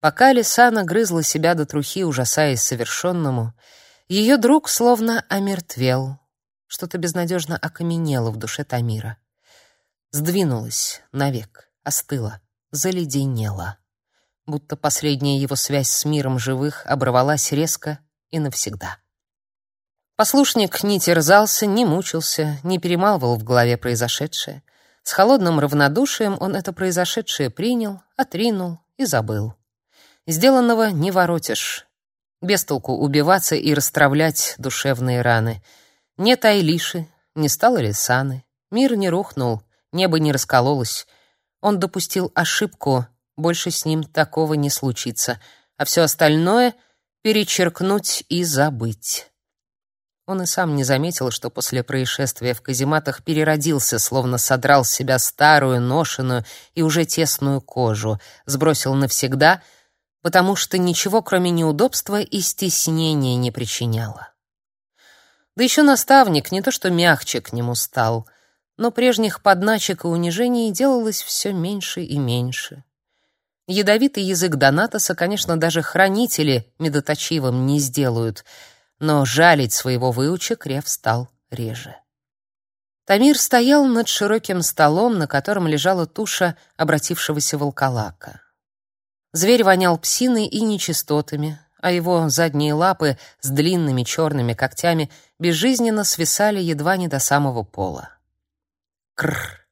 Пока Лисана грызла себя до трухи, ужасаясь совершенному, ее друг словно омертвел. Что-то безнадежно окаменело в душе Тамира. Сдвинулось навек, остыло, заледенело. Будто последняя его связь с миром живых оборвалась резко и навсегда. Послушник не терзался, не мучился, не перемалывал в голове произошедшее. С холодным равнодушием он это произошедшее принял, отринул и забыл. Сделанного не воротишь. Без толку убиваться и расстравлять душевные раны. Нет Айлиши, не стало Лисаны. Мир не рухнул, небо не раскололось. Он допустил ошибку, больше с ним такого не случится. А все остальное — перечеркнуть и забыть. Он и сам не заметил, что после происшествия в казематах переродился, словно содрал с себя старую, ношеную и уже тесную кожу, сбросил навсегда, потому что ничего, кроме неудобства и стеснения, не причиняло. Да еще наставник не то что мягче к нему стал, но прежних подначек и унижений делалось все меньше и меньше. Ядовитый язык Донатоса, конечно, даже хранители медоточивым не сделают — но жалить своего выуча Крев стал реже. Тамир стоял над широким столом, на котором лежала туша обратившегося волколака. Зверь вонял псиной и нечистотами, а его задние лапы с длинными черными когтями безжизненно свисали едва не до самого пола. Крр!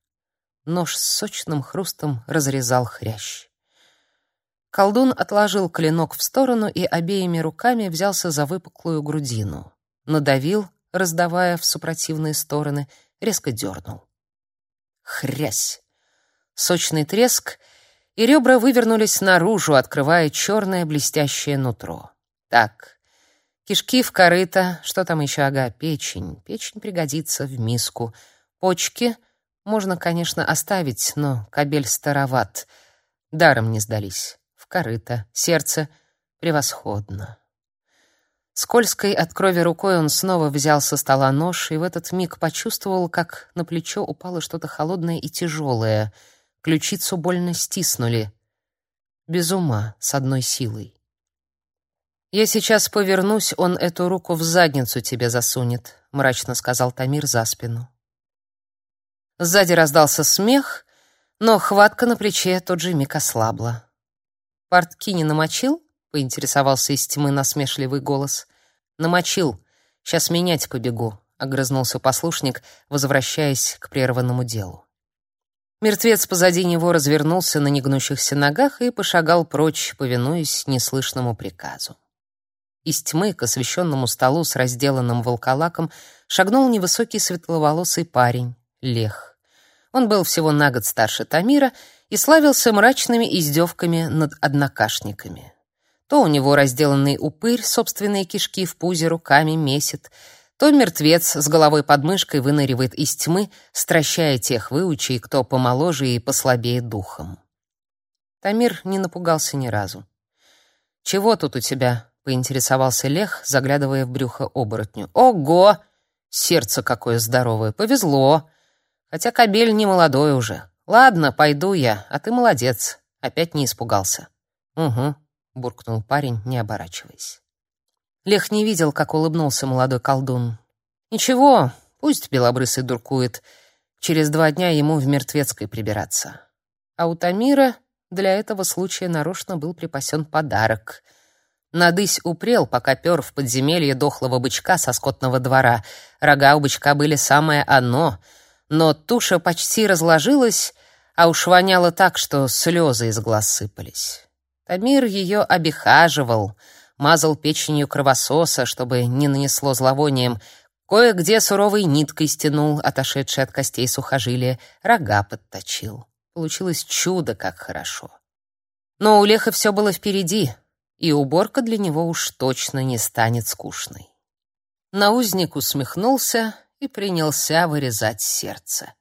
Нож с сочным хрустом разрезал хрящ. Колдун отложил клинок в сторону и обеими руками взялся за выпуклую грудину. Надавил, раздавая в супротивные стороны, резко дернул. Хрясь! Сочный треск, и ребра вывернулись наружу, открывая черное блестящее нутро. Так, кишки в корыто, что там еще, ага, печень. Печень пригодится в миску. Почки можно, конечно, оставить, но кабель староват. Даром не сдались в корыто, сердце превосходно. Скользкой от крови рукой он снова взял со стола нож и в этот миг почувствовал, как на плечо упало что-то холодное и тяжелое. Ключицу больно стиснули. Без ума, с одной силой. «Я сейчас повернусь, он эту руку в задницу тебе засунет», — мрачно сказал Тамир за спину. Сзади раздался смех, но хватка на плече тот же миг ослабла. «Портки не намочил?» — поинтересовался из тьмы насмешливый голос. «Намочил. Сейчас менять побегу», — огрызнулся послушник, возвращаясь к прерванному делу. Мертвец позади него развернулся на негнущихся ногах и пошагал прочь, повинуясь неслышному приказу. Из тьмы к освещенному столу с разделанным волколаком шагнул невысокий светловолосый парень, Лех. Он был всего на год старше Тамира и славился мрачными издевками над однокашниками. То у него разделанный упырь собственные кишки в пузе руками месит, то мертвец с головой под мышкой выныривает из тьмы, стращая тех выучей, кто помоложе и послабее духом. Тамир не напугался ни разу. «Чего тут у тебя?» — поинтересовался Лех, заглядывая в брюхо оборотню. «Ого! Сердце какое здоровое! Повезло! Хотя кобель не молодой уже. Ладно, пойду я, а ты молодец. Опять не испугался. Угу, буркнул парень, не оборачиваясь. Лех не видел, как улыбнулся молодой колдун. Ничего, пусть белобрысый дуркует. Через два дня ему в мертвецкой прибираться. А у Тамира для этого случая нарочно был припасен подарок. Надысь упрел, пока пер в подземелье дохлого бычка со скотного двора. Рога у бычка были самое оно — но туша почти разложилась, а уж воняло так, что слезы из глаз сыпались. Тамир ее обихаживал, мазал печенью кровососа, чтобы не нанесло зловонием, кое-где суровой ниткой стянул отошедшие от костей сухожилия, рога подточил. Получилось чудо, как хорошо. Но у Леха все было впереди, и уборка для него уж точно не станет скучной. Наузник усмехнулся и принялся вырезать сердце.